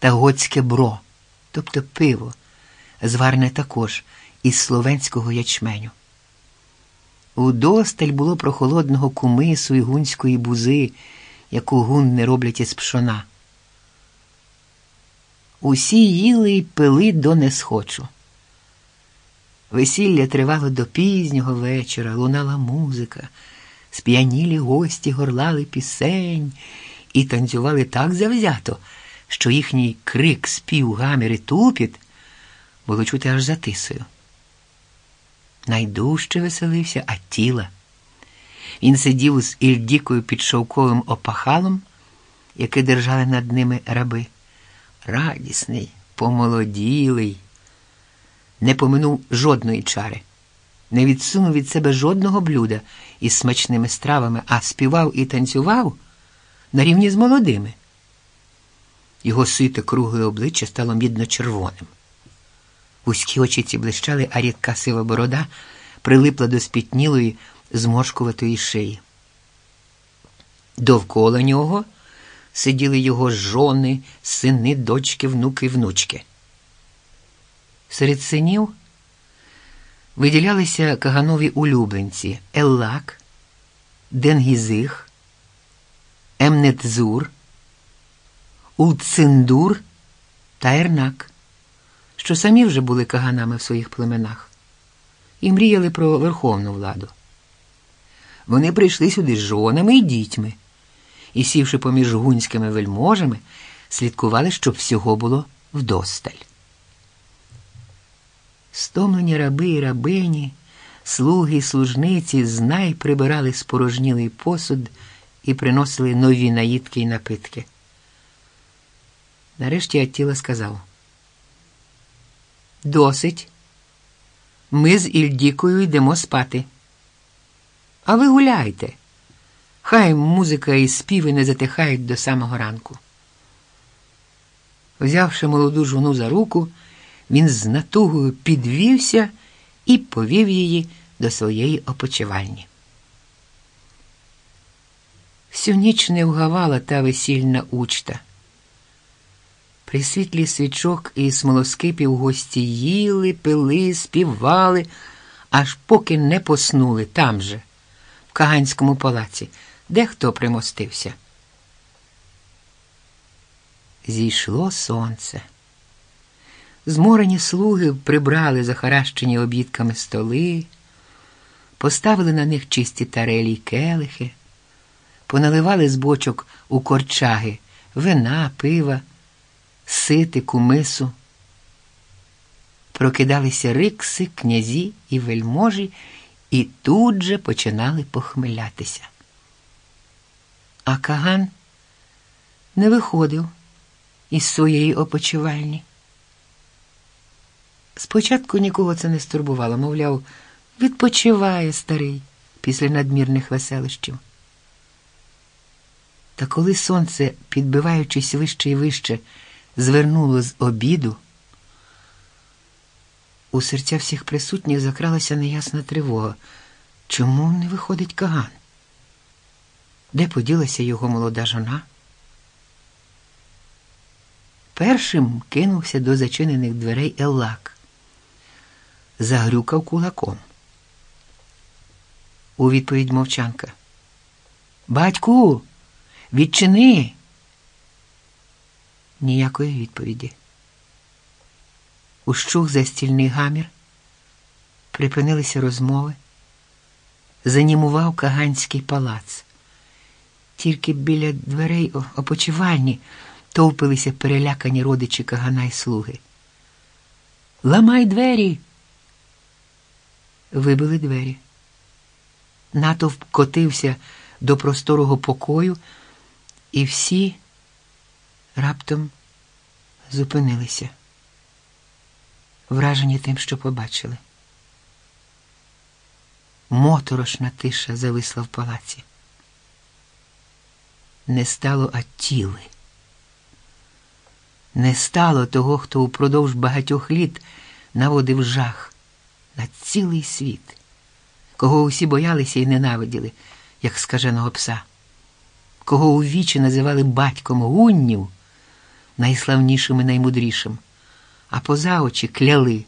та готське бро, тобто пиво, зварне також із словенського ячменю. Удосталь було прохолодного кумису і гунської бузи, яку гунни роблять із пшона. Усі їли й пили до несхочу. Весілля тривало до пізнього вечора, лунала музика, сп'янілі гості горлали пісень і танцювали так завзято, що їхній крик, спів, гамір і тупіт було чути аж за тисою. Найдужче веселився Аттіла. Він сидів з Ільдікою під шовковим опахалом, яке держали над ними раби. Радісний, помолоділий, не поминув жодної чари, не відсунув від себе жодного блюда із смачними стравами, а співав і танцював на рівні з молодими. Його сите кругле обличчя стало мідно-червоним. Вузькі очі блищали, а рідка сива борода прилипла до спітнілої, зморшкуватої шиї. Довкола нього сиділи його жони, сини, дочки, внуки, внучки. Серед синів виділялися каганові улюбленці Еллак, Денгізих, Емнетзур, Улциндур та Ернак, що самі вже були каганами в своїх племенах і мріяли про верховну владу. Вони прийшли сюди з жонами і дітьми і, сівши поміж гунськими вельможами, слідкували, щоб всього було вдосталь. Стомлені раби і рабині, слуги і служниці знай прибирали спорожнілий посуд і приносили нові наїдки й напитки. Нарешті Аттіла сказав: Досить. Ми з Ільдікою йдемо спати. А ви гуляйте. Хай музика і співи не затихають до самого ранку. Взявши молоду жону за руку, він з натугою підвівся і повів її до своєї опочивальні. Всю ніч не вгавала та весільна учта. При світлі свічок і смолоскипів гості їли, пили, співали, аж поки не поснули там же, в Каганському палаці, де хто примостився. Зійшло сонце. Зморені слуги прибрали захаращені обідками столи, поставили на них чисті тарелі й келихи, поналивали з бочок у корчаги вина, пива, сити, кумису. Прокидалися рикси, князі і вельможі і тут же починали похмилятися. А Каган не виходив із своєї опочивальні. Спочатку нікого це не стурбувало, мовляв, відпочиває старий після надмірних веселищів. Та коли сонце, підбиваючись вище і вище, звернуло з обіду, у серця всіх присутніх закралася неясна тривога. Чому не виходить Каган? Де поділася його молода жона? Першим кинувся до зачинених дверей Еллак, загрюкав кулаком. У відповідь мовчанка. Батьку, відчини. Ніякої відповіді. Ущух застільний гамір, припинилися розмови, занімував Каганський палац. Тільки біля дверей опочивальні товпилися перелякані родичі Кагана й слуги. Ламай двері. Вибили двері. Натовп котився до просторого покою, і всі раптом зупинилися, вражені тим, що побачили. Моторошна тиша зависла в палаці. Не стало Аттіли. Не стало того, хто упродовж багатьох літ наводив жах на цілий світ, кого усі боялися і ненавиділи, як скаженого пса, кого у вічі називали батьком гуннів найславнішим і наймудрішим, а поза очі кляли